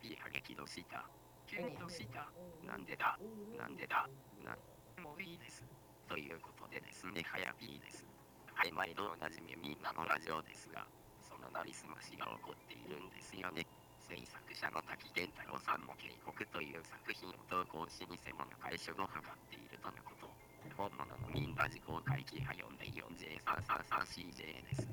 ピーは激怒した。急にどうしたなんでだ？なんでだ？な、もういいです。ということでですね、はやぴーです。はい、毎度おなじみみんなのラジオですが、そのなりすましが起こっているんですよね。制作者の滝健太郎さんも警告という作品を投稿し偽物解消を図っているとのこと。本物のミンラジ公開キハ 404J333CJ です。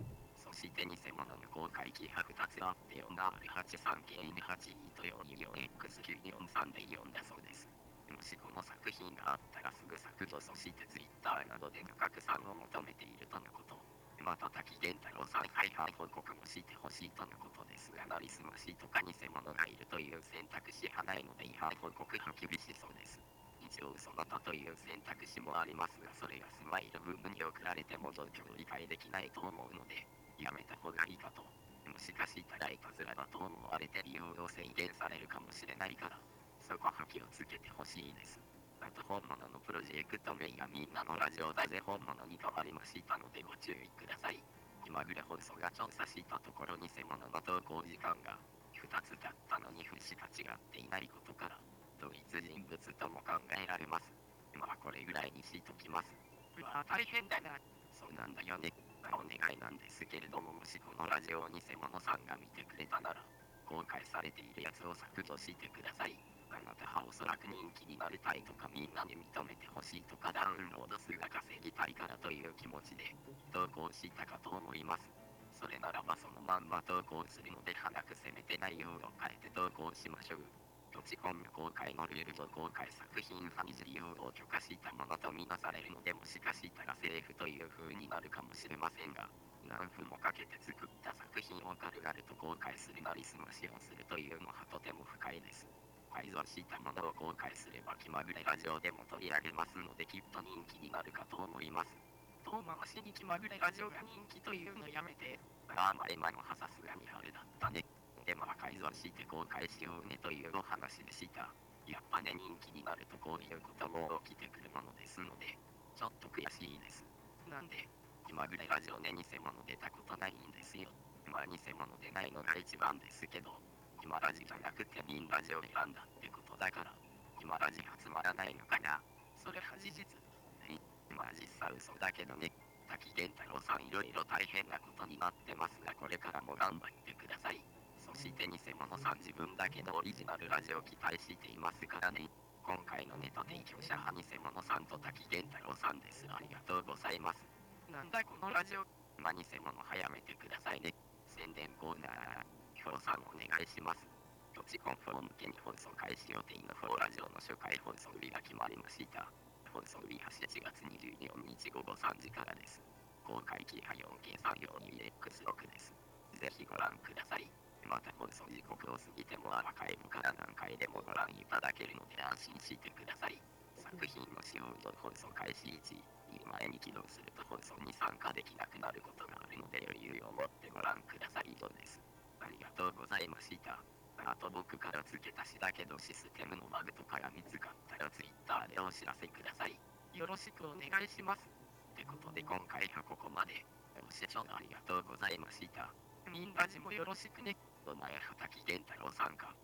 そして偽物の公開キハ2つあって 4R83KN8E と 424X943 で4だそうです。もしこの作品があったらすぐ削除そして Twitter などでの拡散を求めているとのこと。また滝健太郎さんはいはい報告もしてほしいとのことですが、なりすましとか偽物がいるという選択肢はないので違反報告が厳しそうです。一応その他という選択肢もありますが、それがスマイル部分に送られても状況を理解できないと思うので、やめた方がいいかと。もしかしたらいたずらだと思われて利用を制限されるかもしれないから、そこは気をつけてほしいです。あと本物のプロジェクト名がみんなのラジオだぜ本物に変わりましたのでご注意ください。気まぐれ放送が調査したところ偽物の投稿時間が2つだったのに節が違っていないことから、同一人物とも考えられます。まあこれぐらいにしときます。うわぁ大変だな。そうなんだよね。お願いなんですけれども、もしこのラジオを偽物さんが見てくれたなら、公開されているやつを削除してください。あなたはおそらく人気になりたいとかみんなに認めてほしいとかダウンロード数が稼ぎたいからという気持ちで投稿したかと思います。それならばそのまんま投稿するので早くせめて内容を変えて投稿しましょう。土地コン公開のルールと公開作品は二次利用を許可したものとみなされるのでもしかしたらセーフという風になるかもしれませんが、何分もかけて作った作品を軽々と公開するなりすましをするというのはとても不快です。改造したものを公開すれば気まぐれラジオでも取り上げますのできっと人気になるかと思います。遠回しに気まぐれラジオが人気というのやめて、ああまあ今のはさすがにあれだったね。でまあ改造して公開しようねというお話でした。やっぱね人気になるとこういうことも起きてくるものですので、ちょっと悔しいです。なんで、気まぐれラジオね偽物出たことないんですよ。まあ偽物でないのが一番ですけど、今ラジじゃなくてミンラジオ選んだってことだから、今ラジ集まらないのかな。それは事実。はい。まあ実際嘘だけどね。滝健太郎さんいろいろ大変なことになってますが、これからも頑張ってください。そして偽物さん自分だけのオリジナルラジオ期待していますからね。今回のネタ提供者は偽物さんと滝健太郎さんです。ありがとうございます。なんだこのラジオ。まあ偽物早めてくださいね。宣伝コーナー。協賛お願いします。土地コンフォー向けに放送開始予定のフォーラジオの初回放送日が決まりました。放送日は7月24日午後3時からです。公開キハ 4K342X6 です。ぜひご覧ください。また放送時刻を過ぎてもアーカイブから何回でもご覧いただけるので安心してください。作品の使用と放送開始1前に起動すると放送に参加できなくなることがあるので余裕を持ってご覧ください以上です。ありがとうございました。あと僕から付け足しだけどシステムのバグとかが見つかったら Twitter でお知らせください。よろしくお願いします。ってことで今回はここまで。ご視聴ありがとうございました。みんなじもよろしくね。お前は滝健太郎さんか。